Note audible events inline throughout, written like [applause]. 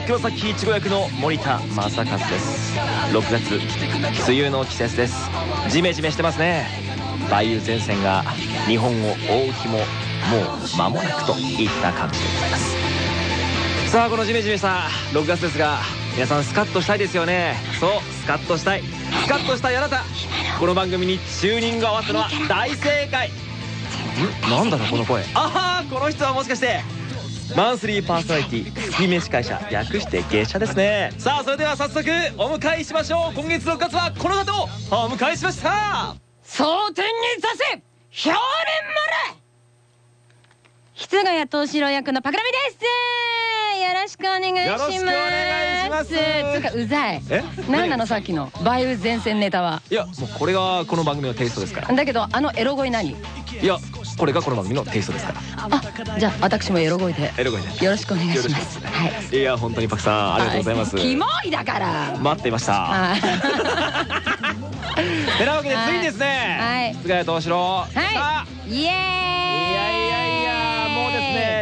ー黒崎いちご役の森田正和です。6月梅雨の季節です。ジメジメしてますね。梅雨前線が日本を覆う日ももう間もなくといった感じでございます。さあこのジメジメした6月ですが皆さんスカッとしたいですよね。そうスカッとしたい。スカッとしたいあなた。この番組にチューニングを合わせたのは大正解。んなんだろうこの声。ああこの人はもしかしてマンスリーパーソナリティ月飯会社略して芸者ですね。さあそれでは早速お迎えしましょう。今月6月はこの方をお迎えしました。蒼天にさせ!氷連丸!室ヶ谷藤四郎役のパクラミです!よろしくお願いします。つうかうざい。え？何なのさっきの。梅雨前線ネタは。いやもうこれがこの番組のテイストですから。だけどあのエロ声何？いやこれがこの番組のテイストですから。あじゃあ私もエロ声で。エロ声で。よろしくお願いします。はい。いや本当にパクさんありがとうございます。キモいだから。待っていました。はい [laughs] てなわけでついにですねはい。菅谷藤四郎。はい。イエーイ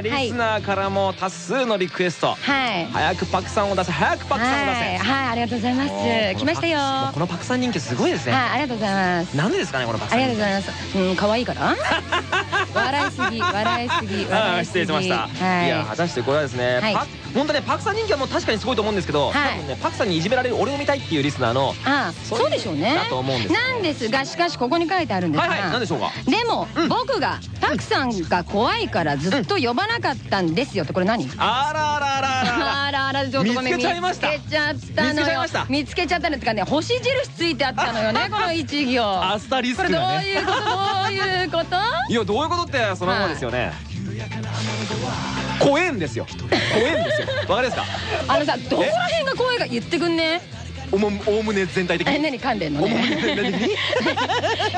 ねリスナーからも多数のリクエスト。はい。早くパクさんを出せ早くパクさんを出はい。せはいありがとうございます。来ましたよ。このパクさん人気すごいですいねありがとうございます。なんでですかねこのパクさん。ありがとうございます。うん、可愛いから？[laughs] 笑いすぎ、笑いすぎ、[laughs] あ笑いすぎ。ー失礼しました、はい。い、や果たしてこれはですね、はい。パ本当ねパクさん人気はもう確かにすごいと思うんですけど、はい。多分ねパクさんにいじめられる俺を見たいっていうリスナーのあ、そうでしょうね。だと思うんですよなんですが、しかしここに書いてあるんですが。はいはい何でしょうか？でも、うん。僕がパクさんが怖いからずっと呼ばなかったんですよってこれ何？あらあらあらあら。あらあらあらちょっとごめん見つけちゃいました。見つけちゃったの見つけちゃいよ見つけちゃったのってかね星印ついてあったのよね [laughs] この一行。アスタリスこれどういうこと？どういうこと？いやどういうこと？ってそのままですよね、怖えんですよ。怖えんですよ。わかりますか？あのさどこら辺が怖いか言ってくんね。おもおおむね全体的えに何噛んでんのおもむねね全体的に？[laughs]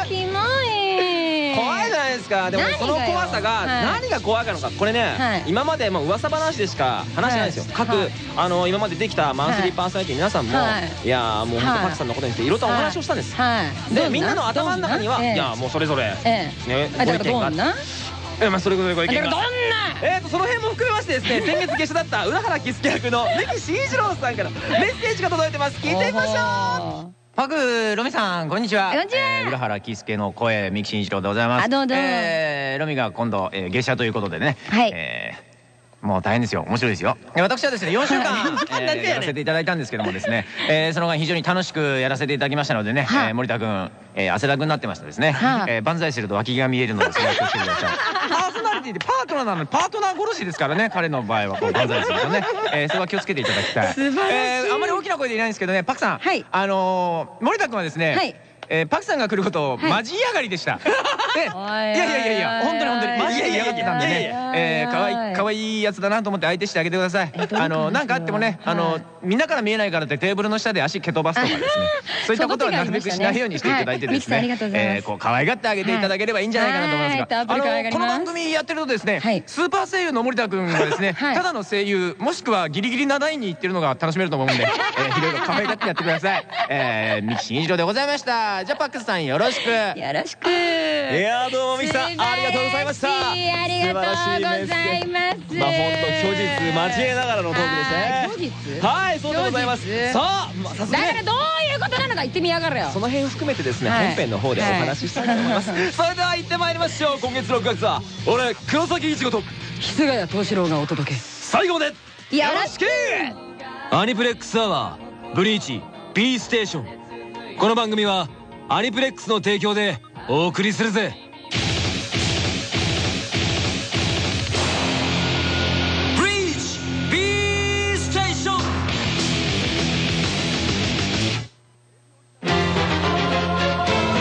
キモい怖いじゃないですか。でもその怖さがはい。何が怖いかのか。これね、はい。今までもう噂話でしか話してないんですよ、各、あの今までできたマンスリーパーソナリティ皆さんも、はい。い、やーもう本はい。当パクさんのことについていろいろとお話をしたんです、はい。でみんなの頭の中には、いやもうそれぞれ、ええ。ねご意見がえまあそれぞれご意見が。どんな？えーとその辺も含めましてですね [laughs] 先月ゲストだった浦原喜助役の三木慎一郎さんからメッセージが届いてます。聞いてみましょうパクロミさんこんにちは。こんにちは。えー浦原喜助の声三木真一郎でございます。あどうぞえーロミが今度、えー、月謝ということでね。はい。えーもう大変ですよ。面白いですよ。えー私はですね [laughs] 4週間、えーやらせていただいたんですけどもですね、えーその間非常に楽しくやらせていただきましたのでね、はあ。えー森田君、えー汗だくになってましたですね、はあ。えー万歳すると脇が見えるのでそれは気をつけてください [laughs] ソナリティでパートナーなのにパートナー殺しですからね彼の場合はこう万歳するとね、えーそれは気をつけていただきたい。素晴らしい。えーあんまり大きな声で言えないんですけどねパクさん、はい。あのー森田君はですね、はいえーパクさんが来ることをはいマジ嫌がりでした。[laughs] で、いおいやいやいやいや、本当に本当にマジで嫌がってたんでいやいねや、えー可愛い可愛いやつだなと思って相手してあげてくださいあのなんかあってもね、あはいのみんなから見えないからってテーブルの下で足蹴飛ばすとかですね、そういったことはなるべくしないようにしていただいてですねえーこう可愛がってあげていただければいいんじゃないかなと思いますが、あのこの番組やってるとですねはい、スーパー声優の森田君がですね、はいただの声優もしくはギリギリなラインに行ってるのが楽しめると思うんで、えーいろいろ可愛がってやってください。えー、三木真一郎でございました。じゃあパックスさんよろしく。よろしく。いやーどうもミキさんありがとうございました。ありがとうございますまあ本当虚実交えながらのトークですね。虚実はいそうでございます。さあまあ早速ね。だからどういうことなのか言ってみやがれよ。その辺を含めてですね、はい。本編の方でお話ししたいと思います、[laughs] それでは行ってまいりましょう。今月6月は俺黒崎一護と筆ヶ谷藤四郎がお届け。最後までよろしく！アニプレックスアワーブリーチ B ステーション。この番組はアニプレックスの提供でお送りするぜ。ブリーチ B ステーション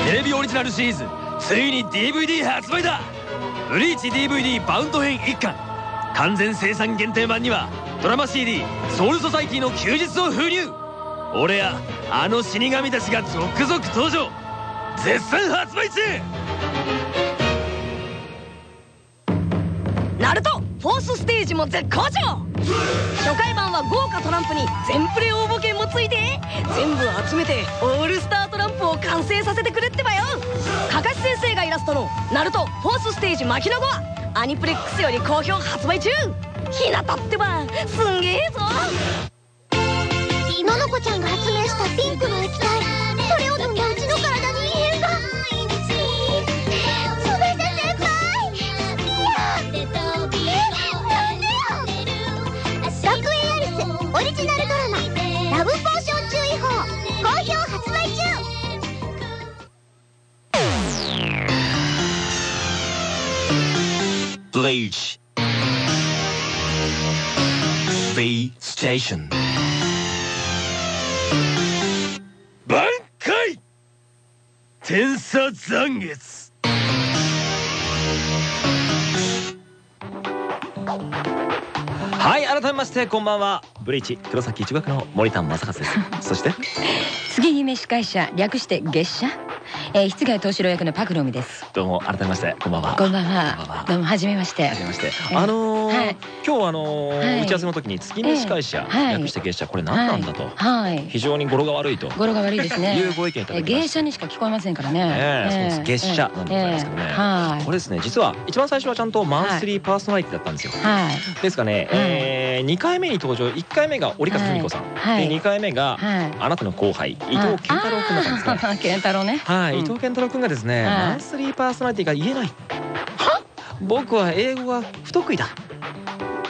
テレビオリジナルシリーズついに DVD 発売だ。ブリーチ DVD バウンド編1巻。完全生産限定版にはドラマ CD「ソウルソサイティの休日」を封入。俺やあの死神たちが続々登場。絶賛発売中。ナルトフォースステージも絶好調。初回版は豪華トランプに全プレ応募券もついて全部集めてオールスタートランプを完成させてくれってばよ。かかし先生がイラストの「ナルトフォースステージ巻きの子」はアニプレックスより好評発売中。ひなたってばすんげえぞ。ののこちゃんが発明したピンクの液体。それを飲んだうちの体に異変がすべて先輩。いやえなんでよ学園アリスオリジナルドラマ「ラブポーション注意報」好評発売中。Bleach. B Station. 天差残月。はい改めましてこんばんは。ブリーチ黒崎一学の森田正和です。[laughs] そして？次夢司会者略して月謝？えー、室外藤四郎役のパクロミです。どうも改めましてこんばんは。こんばんは。は。どうもはじめまして。はじめまして。えあのーはい。今日あのーはい。打ち合わせの時に月見司会者、ええ。はい。略して月謝これ何なんだと、非常に語呂が悪いと。語呂が悪いですね。[laughs] いうご意見いただきました芸者にしか聞こえませんからね。ええそうです。月謝なんでございますけどね。はい。これですね実は一番最初はちゃんとマンスリーパーソナリティだったんですよ、はい。ですかね、えー、2回目に登場1回目が折笠文子さん、はい。で2回目がはい。あなたの後輩伊藤健太郎君だったんですね。[laughs] 健太郎ね。伊藤健太郎君がですね、はい。マンスリーパーソナリティが言えない僕は英語が不得意だ。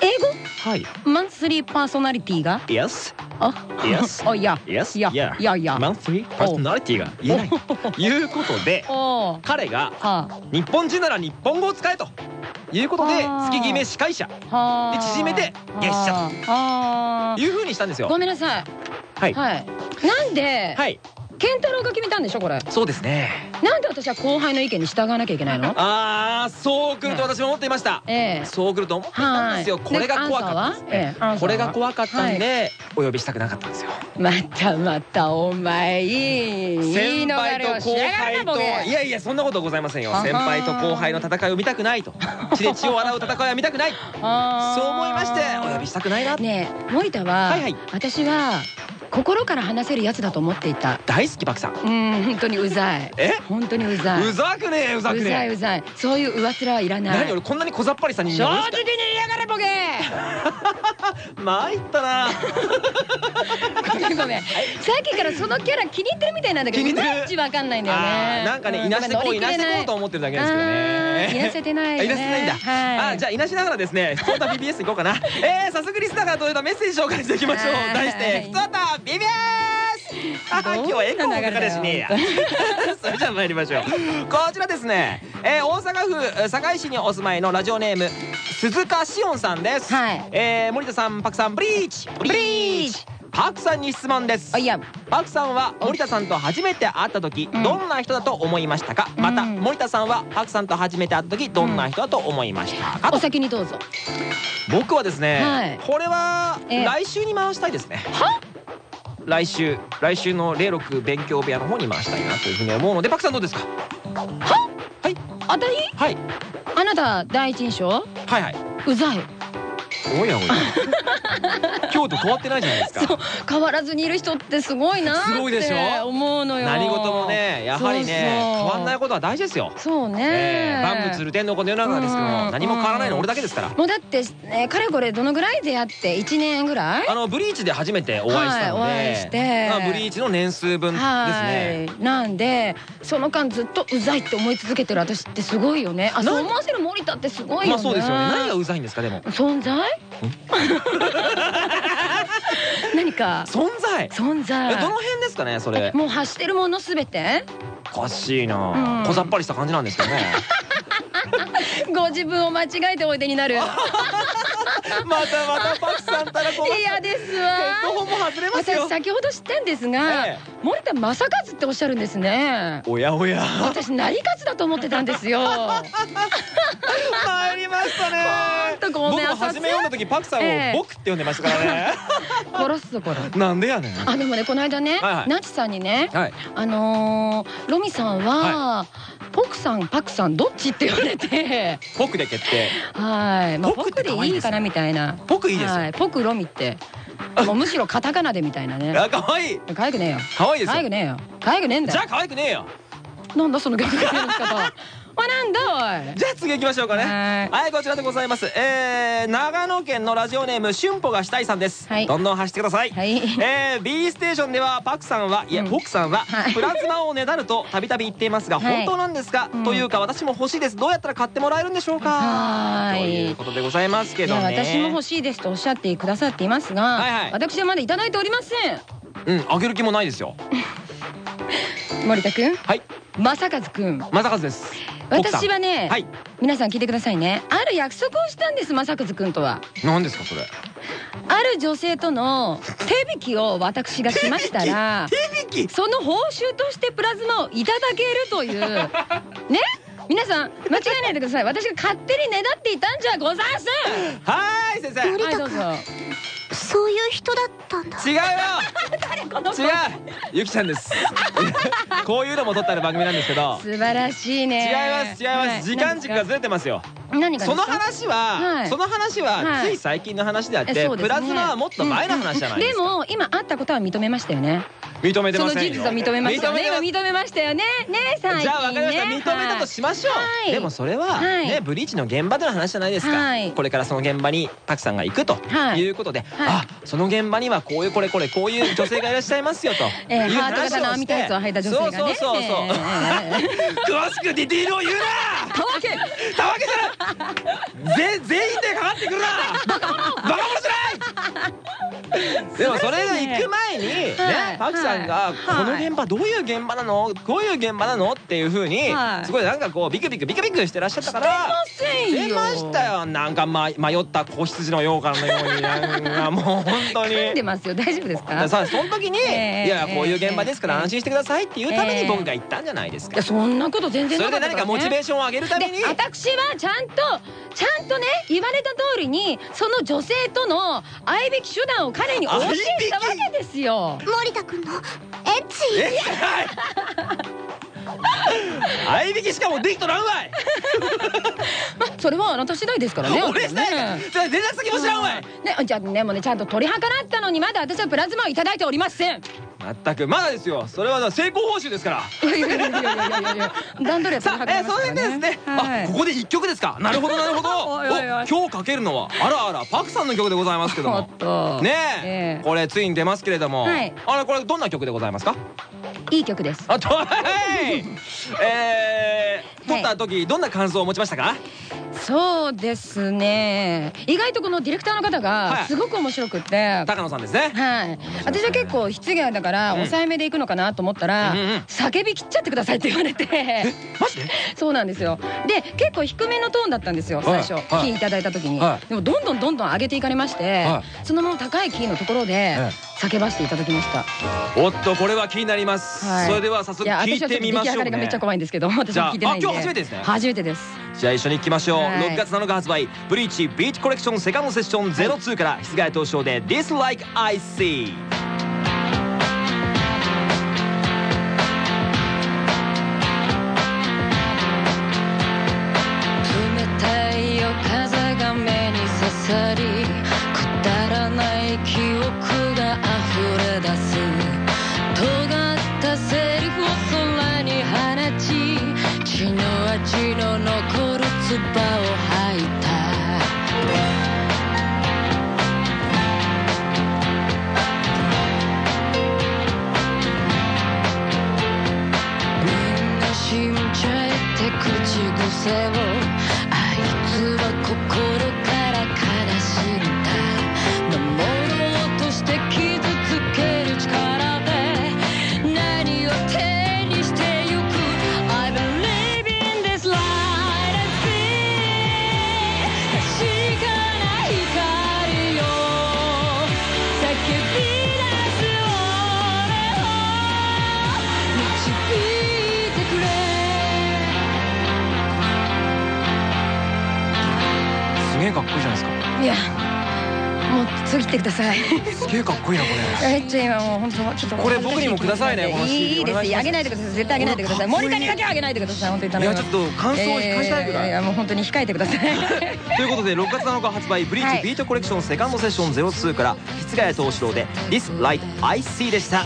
英はい。語マンスリーパーソナリティが？Yes. あ。Yes. [laughs] あいや。Yes. いや。Yeah. いやいや。マンスリーパーソナリティが言えない。と [laughs] いうことで彼がは日本人なら日本語を使えと。いうことで月決め司会者。で縮めて月謝と。あ。いう風にしたんですよ。ごめんなさい。はい。はい。なんではい健太郎が決めたんでしょこれ。そうですね。なんで私は後輩の意見に従わなきゃいけないの？ああそう来ると私も思っていました。ええ。そう来ると思っていたんですよ。はい。これが怖かったええこれが怖かったんでお呼びしたくなかったんですよ。またまたお前いい先逃輩と後輩といやいやそんなこと。ございませんよ先輩と後輩の戦いを見たくないと。血で血を洗う戦いは見たくない。そう思いましてお呼びしたくないな。ねえ森田は、はいはい。私は心から話せるやつだと思っていた。大好きバクさん。うん本当にうざい。え？本当にうざい。うざくねえうざくうざねいうざい。そういう上面はいらない。何俺こんなに小ざっぱりした人正間直に言いやがれボケ参ったな。ごめんごめん。さっきからそのキャラ気に入ってるみたいなんだけどい気に入ってる。まいちわかんないんだよあねーなんかねういなしてこういなしてこうとう思ってるだけですけどね。いなせてないいなせてないんだ、はい。あじゃあいなしながらですね普通た BBS 行こうかな。えー、早速リスナーから届いたメッセージ紹介していきましょう。はい。題して普通た BBS [laughs] あー今日はエコーもかかるしね。[laughs] それじゃあ参りましょう。こちらですね、えー、大阪府堺市にお住まいのラジオネーム鈴鹿しおんさんです、はい。えー、森田さんパクさんブリーチ。ブリーチ。パクさんに質問です。あいや。パクさんは森田さんと初めて会った時うん。どんな人だと思いましたか、またうん。森田さんはパクさんと初めて会った時どんな人だと思いましたか、お先にどうぞ。僕はですね、はい。これはええ来週に回したいですね来週来週の06勉強部屋の方に回したいなというふうに思うのでパクさんどうですか？あたりはい。あなた第一印象？はいはい。うざいおやおや今日と変わってないじゃないですか。変わらずにいる人ってすごいなすごいでしってょ？思うのよ。何事もねやはりね変わんないことは大事ですよ、そうね、ええ万物流転のこの世の中ですけどうん。も何も変わらないの俺だけですから。もうだって、えー、かれこれどのぐらい出会って1年ぐらい？あのブリーチで初めてお会いしたので、はいお会いして。まあ、ブリーチの年数分ですね。はい。なんでその間ずっとうざいって思い続けてる私ってすごいよね。あなそう思わせる森田ってすごいよね。まあそうですよね。何がうざいんですかでも。存在何か？存在。存在えどの辺ですかねそれ？もう発してるものすべて？おかしいな、うん小ざっぱりした感じなんですけどね。[laughs] ご自分を間違えておいでになる [laughs] またまたパクさんたらこう。嫌ですわ私。先ほど知ったんですが、え森田正和っておっしゃるんですねおやおや。私成勝だと思ってたんですよ [laughs] 参りましたね。とごめん僕も初め読んだ時パクさんをええ僕って呼んでましたからね。[laughs] 殺すぞこれなんでやねん。あでもねこの間ね、ナチさんにねはい。あのーロミさんは、ポクさんパクさんどっちって言われて僕で決定。はい、まあ、ポポクでいいかなみたいな僕いいですよ。はい、ポクロミって [laughs] もうむしろカタカナでみたいなねあ可愛い。可愛くねえよ可愛いですよ可愛く。ねえよ可愛くねえんだよじゃあ可愛くねえよ。なんだその逆転の仕方おなんだおい。じゃあ次行きましょうかね。はい。はいこちらでございます。えー、長野県のラジオネーム春歩がしたいさんです、はい。どんどん走ってください、はい。えー、B ステーションではパクさんはいや、うんポクさんははい。プラズマをねだるとたびたび言っていますが、はい。本当なんですか、うん。というか私も欲しいです。どうやったら買ってもらえるんでしょうか？はといういことでございますけどね。私も欲しいですとおっしゃってくださっていますが、はいはい。私はまだいただいておりませんうんあげる気もないですよ。[laughs] 森田君？はい。正和君。正和です。私はね、はい。皆さん聞いてくださいね。ある約束をしたんです正和君とは。何ですかそれ。ある女性との手引きを私がしましたら [laughs] 手引き？その報酬としてプラズマをいただけるという。[laughs] ね？皆さん間違えないでください。私が勝手にねだっていたんじゃございません。はーい先生。森田はいどうぞそういう人だったんだ。違うよ！[laughs] この子？違う！ゆきちゃんです。[laughs] こういうのも撮ってある番組なんですけど。素晴らしい違いねます違います。時間軸がずれてますよ。何が？その話は、はい。その話ははい。つい最近の話であって、プラズマはもっと前の話じゃないですか、でも今あったことは認めましたよね。認めてそのませんよ。事実を認めましたよね。認めて今認めましたよね。ね最近ね。じゃあ分かりました。認めたとしましょう、はい。でもそれは、はい。ねブリーチの現場での話じゃないですか、はい。これからその現場にたくさんが行くとはい。いうことで、はいあその現場にはこういうこれこれこういう女性がいらっしゃいますよと。えーいう話をして。網タイツを履いた女性がね。そうそうそう。そう、えー詳しくディティールを言うなたわけ。たわけじゃない。ぜ [laughs] 全員でかかってくるな。バカ者じゃ [laughs] でもそれが行く前にねはい。パクさんがはい。この現場どういう現場なの？こういう現場なの？っていう風にはい。すごいなんかこうビクビクビクビクしてらっしゃったから出ましたよ。なんかま迷った子羊のようかのように。なんかもう本当に。噛んでますよ。大丈夫ですか？さあその時に「いええやこういう現場ですから安心してください」っていうために僕が言ったんじゃないですか。いやそんなこと全然それで何かモチベーシションを上げるために。で私はちゃんとちゃんとね言われた通りにその女性との愛べき手段を彼にお教えしたわけですよ。森田君のエッチ。えはい。合いびきしかもできとらんわい。まそれはあなた次第ですからね [laughs] 俺したいかね。じゃあ連絡先も知らんわい。ねじゃあねもうねちゃんと取り計らったのにまだ私はプラズマをいただいておりませんまったく。まだですよ。それは成功報酬ですから。いやいやいやいやいやいや段取りはさあ、えー、その辺でですね、あここで一曲ですか。なるほどなるほど。[laughs] お今日かけるのはあらあらパクさんの曲でございますけどおもねえ。ええ。これついに出ますけれども、はい。あれこれどんな曲でございますか？いい曲です。あとはい。えー、撮った時どんな感想を持ちましたか？そうですね。意外とこのディレクターの方はい。がすごく面白くって。高野さんですね。はい、私は結構失言だからうん。抑えめでいくのかなと思ったら、うんうんうん。叫び切っちゃってくださいって言われて。マジで？[laughs] そうなんですよ。で結構低めのトーンだったんですよ最初、はい。キーいただいた時に、はい。でもどんどんどんどん上げていかれまして、はそのまま高いキーのところでえ。叫ばせていただきました、おっとこれは気になります、はい。それでは早速聞いてみましょう上がりがめっちゃね怖いんですけど私じゃあも聞いてない今日初めてですね。初めてです。じゃあ一緒に行きましょう、はい。6月7日発売ブリーチビーチコレクションセカンドセッション02から室外東証で This げえかっこいいなこれめっちゃ今もう本当ちょっとこれ僕にもくださいねこの CD いいですあげないでください絶対あげないでください。これかっこいい森田にだけはあげないでください。本当に頼みます。いやちょっと感想を聞かしたいぐらい。やややもう本当に控えてください。[laughs] ということで6月7日発売ブリーチはい。ビートコレクションセカンドセッション02から室ヶ谷東四郎で This Light I See でした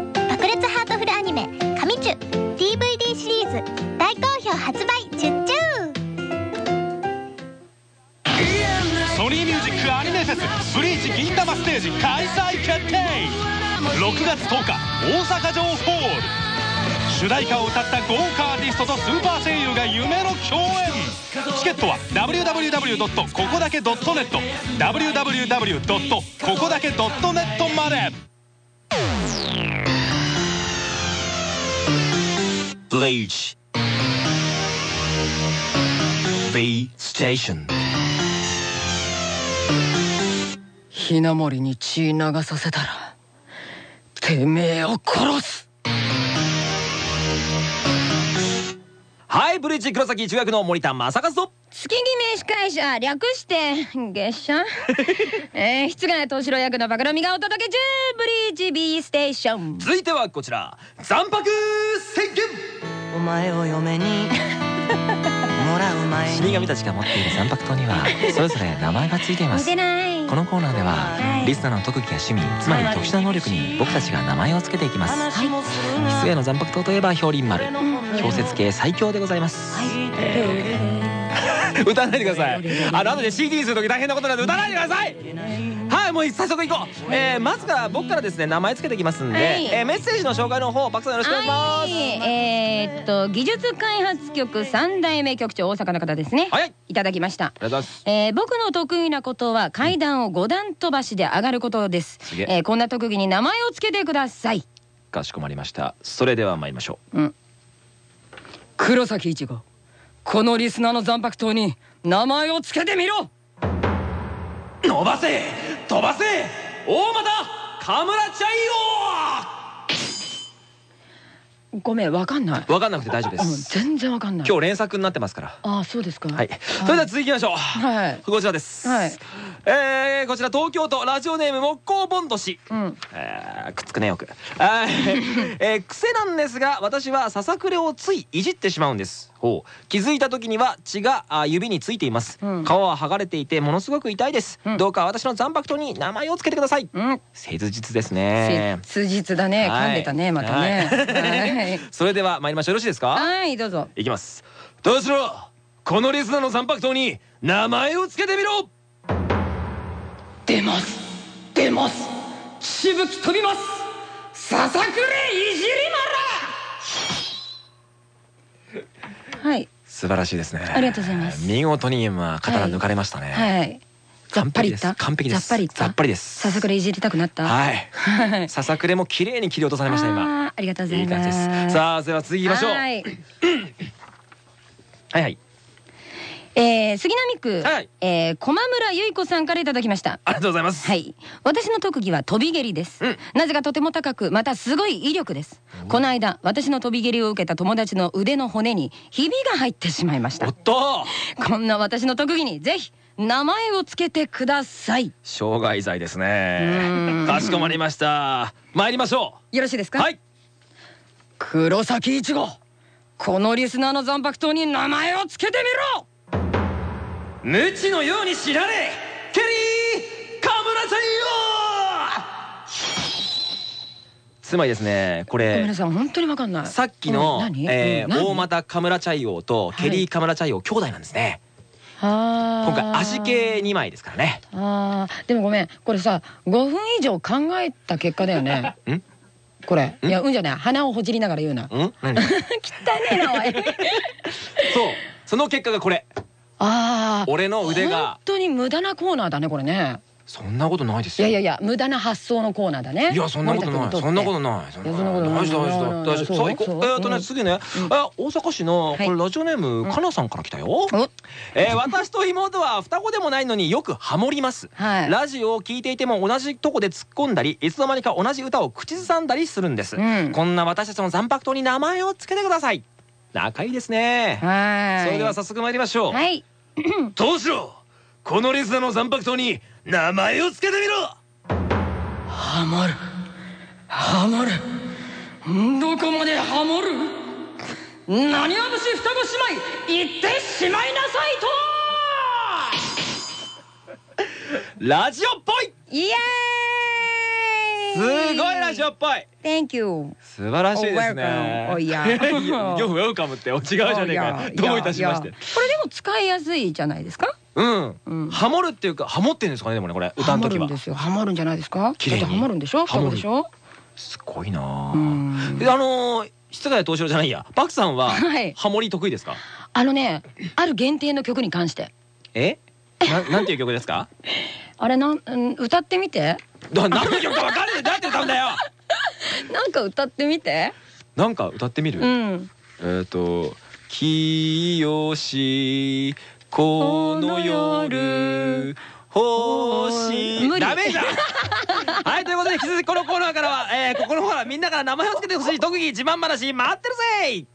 ハートフルアニメ「神チュ」DVD シリーズ。大好評発売チュッチュソニーミュージックアニメフェス。ブリーチ銀玉ステージ開催決定。6月10日大阪城ホール。主題歌を歌った豪華アーティストとスーパー声優が夢の共演。チケットは www. ここだけ .net www. ここだけ .net まで。ブリーチ B ステーションひな森に血流させたらてめえを殺す。はいブリーチ黒崎中学の森田正和と。月決め司会者略して月謝？[laughs] えー、室外敏郎役のバカロミがお届け中ブリーチ B ステーション。続いてはこちら。残白宣言お前を嫁に。もらう前死神たちが持っている残白刀にはそれぞれ名前がついています。このコーナーでははい。リスナーの特技や趣味つまり特殊な能力に僕たちが名前をつけていきます。話もするが失礼の残白刀といえば氷林丸。氷雪系最強でございます、えー。[laughs] 歌わないでください。あの後で CD にする時大変なことなんで歌わないでくださいはいもう早速行こう、えー、まずから僕からですね名前つけていきますんで、はい。えーメッセージの紹介の方パクさんよろしくお願いします。はい。えー、っと技術開発局三代目局長大阪の方ですね。はい。いただきました。ありがとうございます。えー僕の得意なことは階段を5段飛ばしで上がることです。すげえ。えーこんな特技に名前をつけてください。かしこまりました。それでは参りましょ黒崎一護。このリスナーの残白刀に名前をつけてみろ。う伸ばせ飛ばせ！大股カムラチャごめんわかんない。わかんなくて大丈夫でうんす全然わかんない。今日連作になってますから。ああそうですか。はい。それでは続きましょう。はい。こちらです。はい。えーこちら東京都ラジオネーム木工ボンド氏。うん。えーくっつくねよく。えー [laughs] 癖なんですが私はささくれをついいじってしまうんです。ほう。気づいた時には血があ指についています、うん。皮は剥がれていてものすごく痛いです、うん。どうか私の残白刀に名前をつけてください。うん。切実ですね。切実だね。はい。噛んでたねまたね。[laughs] それでは参りましょう。よろしいですか？はいはいどうぞ。いきます。どうしろこのリスナーの残白刀に名前をつけてみろ。出ます。出ますしぶき飛びますささくれいじりはい。素晴らしいですね。ありがとうございます。見事に今刀抜かれましたね、はい。ざっぱり完璧です。ざっぱりいった。ざっぱりです。ささくれいじりたくなった。はい。はい。ささくれも綺麗に切り落とされました今。ありがとうございます。さあでは次行きましょう。はい。はいはいえー、杉並区、はい。えー、駒村由衣子さんからいただきました。ありがとうございます。はい。私の特技は飛び蹴りです、うん。なぜかとても高くまたすごい威力です。この間私の飛び蹴りを受けた友達の腕の骨にひびが入ってしまいました。おっと！こんな私の特技にぜひ名前をつけてください。傷害罪ですうねん。かしこまりました。参りましょよろしいですか？うはい。黒崎一護。このリスナーの残白刀に名前をつけてみろ無知のように知られケリーカムラちゃんよ!つまりですねこれなさい本当にわかんない。さっきの、え大股カムラチャイ王とケリーカムラチャイ王兄弟なんですね、今回足系2枚ですからね。あー。でもごめんこれさ5分以上考えた結果だよね。[laughs] ん？これ。いやうんじゃない鼻をほじりながら言うな。うん？何？[laughs] 汚ねえなおい。[laughs] そう。その結果がこれああ俺の腕が。本当に無駄なコーナーだねこれね。そんなことないですよ。いやいやいや無駄な発想のコーナーだね。いやそんなことない。そんなことない。そんなことない。大丈夫大丈夫大丈夫。えっとね次ね。あ大阪市のこれラジオネームかなさんから来たよ。えー私と妹は双子でもないのによくハモります。はい。ラジオを聞いていても同じとこで突っ込んだりいつの間にか同じ歌を口ずさんだりするんです。うん。こんな私たちの残白糖に名前をつけてください。仲いいですね。はい。それでは早速参りましょう。はいどうしろ？このリスナーの残白糖に名前をつけてみろ！ハモる。ハモる。どこまでハモる？何わぶし双子姉妹？行ってしまいなさラジオっぽい！いとイエすーイ！ごいラジオっぽい Thank you 素晴らしいですね。Oh. Oh. [laughs] いやよウェルカムってお違うじゃねえかよ。どういたしましていやいや。これでも使いやすいじゃないですか？うん。ハモるっていうかハモってんですかねでもねこれ歌の時はハモるんで。すよハモるんじゃないですか？綺麗にハモるんでしょ？ハモでしょ？すごいなうんあ。であのー室谷藤四郎じゃないや。パクさんは [laughs] はいハモリ得意ですか？あのねある限定の曲に関してえ？ななんていう曲ですか？あれなんうん歌ってみてだ何の曲かわかんねえだって歌うんだよ。[laughs] なんか歌ってみて。なんか歌ってみる？うん。えっと「清しこの夜星」ダメじゃんはいということで引き続きこのコーナーからは、えー、ここのほらみんなから名前を付けてほしい特技自慢話待ってるぜ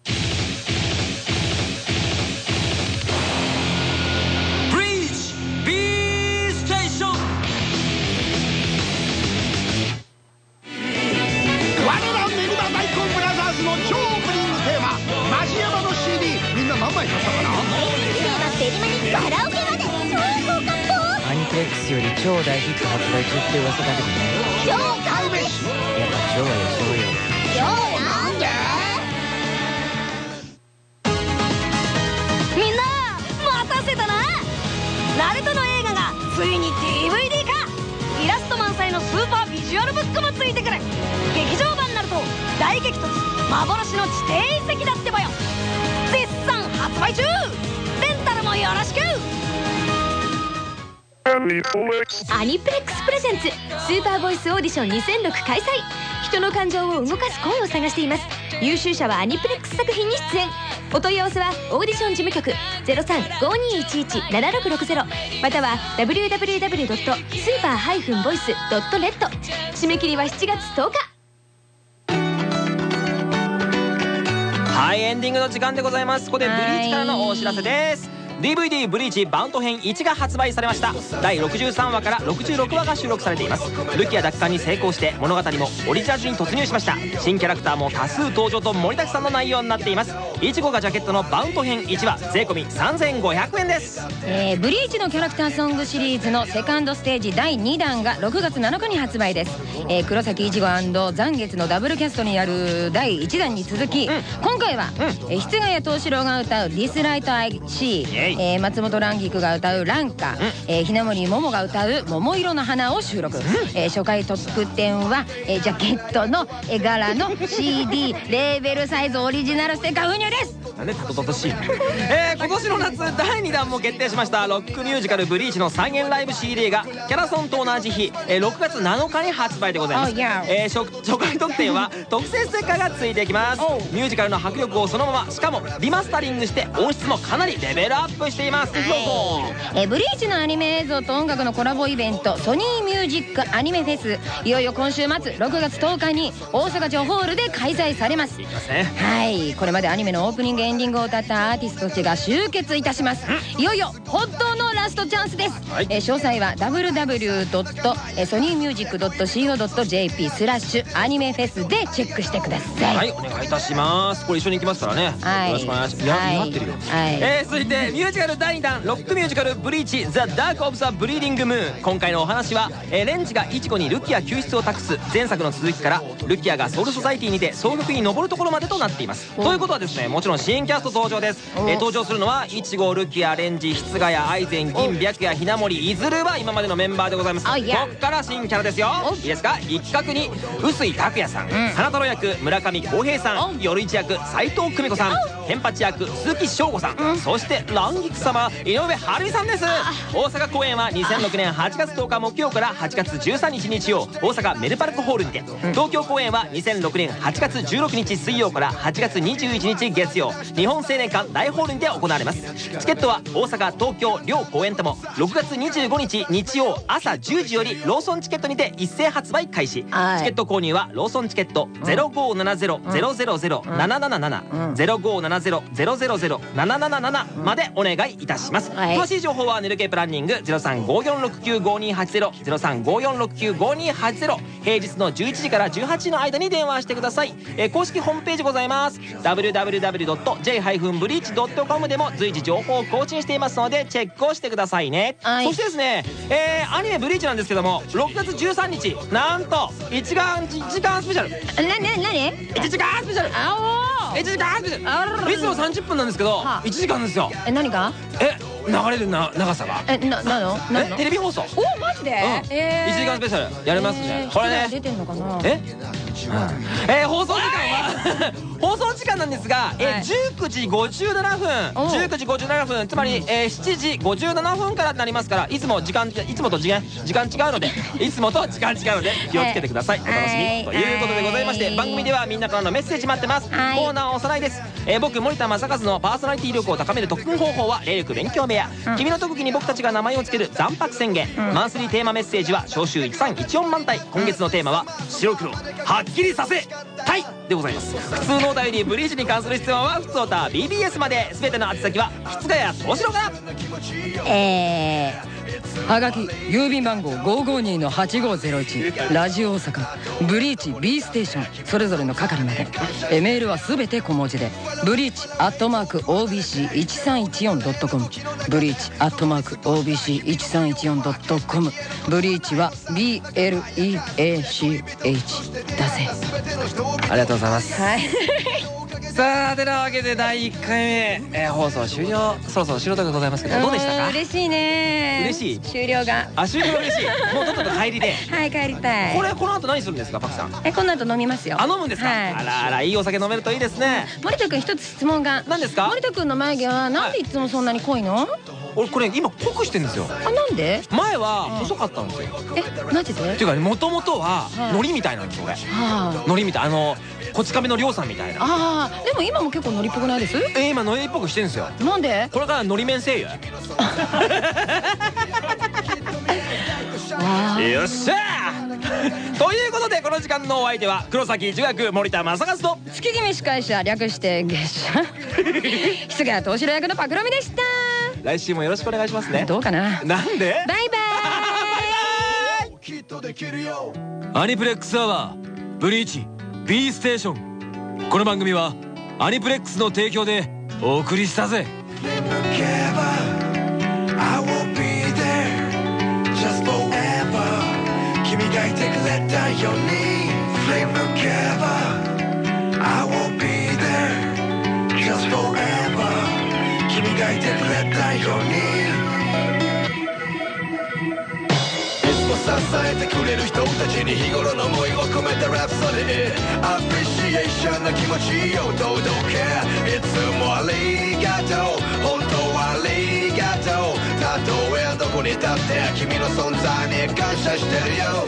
超大ヒット発売中って噂だけどね超買うべしやっぱ超はよ超よ超なんでみんな待たせたなナルトの映画がついに DVD 化イラスト満載のスーパービジュアルブックもついてくる劇場版ナルト大激突幻の地底遺跡だってばよ絶賛発売中レンタルもよろしくアニプレックス presents スーパーボイスオーディション2006開催。人の感情を動かす声を探しています。優秀者はアニプレックス作品に出演。お問い合わせはオーディション事務局0352117660または www.super-voice.net 締め切りは7月10日。はいエンディングの時間でございます。ここでブリーチからのお知らせです。DVD ブリーチバウント編1が発売されました。第63話から66話が収録されています。ルキア奪還に成功して物語もオリジナルに突入しました。新キャラクターも多数登場と盛りだくさんの内容になっています。いちごがジャケットのバウント編1は税込3500円です。えーブリーチのキャラクターソングシリーズのセカンドステージ第2弾が6月7日に発売です、えー黒崎いちご残月のダブルキャストにある第1弾に続き、今回は、えー室谷藤四郎が歌う「ディスライト IC」えー松本蘭菊が歌う「ランカ」えー雛森桃が歌う「桃色の花」を収録、えー初回特典は、えージャケットの絵柄の CD レーベルサイズオリジナルステッカー封入ですなんでたとたとしい。のえー今年の夏第2弾も決定しました。ロックミュージカル「ブリーチ」の再現ライブ CD がキャラソンと同じ日、えー6月7日に発売でございます、Oh. えー初初回特典は特製ステッカーがついてきます。ミュージカルの迫力をそのまましかもリマスタリングして音質もかなりレベルアップしています。どうぞえーブリーチのアニメ映像と音楽のコラボイベントソニーミュージックアニメフェス。いよいよ今週末6月10日に大阪城ホールで開催されます。ねはいこれまでアニメのオープニングエンディングを歌ったアーティストたちが集結いたします。いよいよ本当のラストチャンスです、はい。えー詳細は www.sonymusic.co.jp スラッシュアニメフェスでチェックしてください。はいお願いいたします。これ一緒に行きますからね、はい。よろしくお願いします。いやはい。ってるよ、はい。えー続いてミュージカル第2弾ロックミュージカル「ブリーチザ・ダーク・オブ・ザ・ブリーディング・ムー。ン」今回のお話は、えーレンジがイチコにルキア救出を託す前作の続きからルキアがソウルソサイティにて総力に上るところまでとなっています。ということはですねもちろん新新キャスト登場です、えー登場するのは一号ルキアレンジ室ヶ谷愛禅銀白夜ひなもりいずるは今までのメンバーでございます。こっから新キャラですよ。いいですか？一角に臼井拓也さん、花太郎役村上浩平さん夜一役斎藤久美子さん天八役鈴木翔吾さん、そして蘭菊様井上晴美さんです。大阪公演は2006年8月10日木曜から8月13日日曜大阪メルパルクホールにて。東京公演は2006年8月16日水曜から8月21日月曜日本青年館大ホールにて行われます。チケットは大阪東京両公演とも6月25日日曜朝10時よりローソンチケットにて一斉発売開始。チケはいット購入はローソンチケット0570-000-777 0570-000-777までお願いいたします。はい。詳しい情報はネルケプランニング0354695280 0354695280平日の11時から18時の間に電話してください、えー公式ホームページございます www.j-breach.com でも随時情報を更新していますのでチェックをしてくださいね、はい。そしてですね、えーアニメ「ブリーチ」なんですけども6月13日なんと1時間1時間スペシャル。なななに1時間スペシャル。あお1時間スペシャル。いつも30分なんですけどはあ。1時間ですよ。え何が？え流れるな長さが？えななの？なテレビ放送？おマジで？うん。えー。1時間スペシャルやりますね。えーこれね。出てんのかな？え？えー放送時間は？[laughs] 放送時間なんですが、えはい。ー19時57分。おう。19時57分。つまり、えー7時57分からになりますからいつも時間いつもと時間時間違うので [laughs] いつもと時間違うので気をつけてください、はいお楽しみに。ということでございましてはい。番組ではみんなからのメッセージ待ってます、はい。コーナーおさらいです、えー僕森田正和のパーソナリティ力を高める特訓方法は霊力勉強部屋、君の特技に僕たちが名前を付ける残白宣言、マンスリーテーマメッセージは召集1314万体。今月のテーマは白黒はっきりさせたいでございます。普通のお便りブリーチに関する質問は普通おた BBS まで。全ての宛先は室ヶ谷東城からえー、はがき郵便番号552の8501ラジオ大阪ブリーチ B ステーション。それぞれの係まで。えメールはすべて小文字で。ブリーチアットマーク OBC1314.com ブリーチアットマーク OBC1314.com ブリーチは BLEACH だぜありがとうございます。はいさあてなわけで第1回目、えー放送終了。そろそろ素人でございますけどどうでしたか？ん嬉しいね。嬉しい？終了が。あ終了が嬉しい。もうとっとと帰りで。はい帰りたい。これこの後何するんですかパクさん？えこの後飲みますよ。あ飲むんですか、はい。あらあらいいお酒飲めるといいですね。森田君一つ質問が。何ですか？森田君の眉毛はなんでいつもそんなに濃いの、俺これ今濃くしてんですよ。あなんで？前は細かったんですよ。えマジで？っていうかねもともとははい。海苔みたいなんですよ俺。は海苔みたい。あのこち亀のりょうさんみたいな。あでも今も結構ノリっぽくないです？えー今海苔っぽくしてんですよ。なんで？これから海苔麺声優あよっしゃー。ということでこの時間のお相手は黒崎一学森田正和と月決め司会者略して月謝。[laughs] 室ヶ谷東城役のパクロミでした来週もよろしくお願いしますね。どうかな？なんで？バイバイ。アニプレックスアワーブリーチ B ステーション。この番組はアニプレックスの提供でお送りしたぜ。I will be there just forever 君がいてくれたように。Flame I will be there just forever 君がいてくれたように。いつも支えてくれる人たちに日頃の思いを込めたラプソディアプリシエー。ションな気持ちを届け。いつもありがとう。本当はありがとう。たとえどこに立って君の存在に感謝してるよ。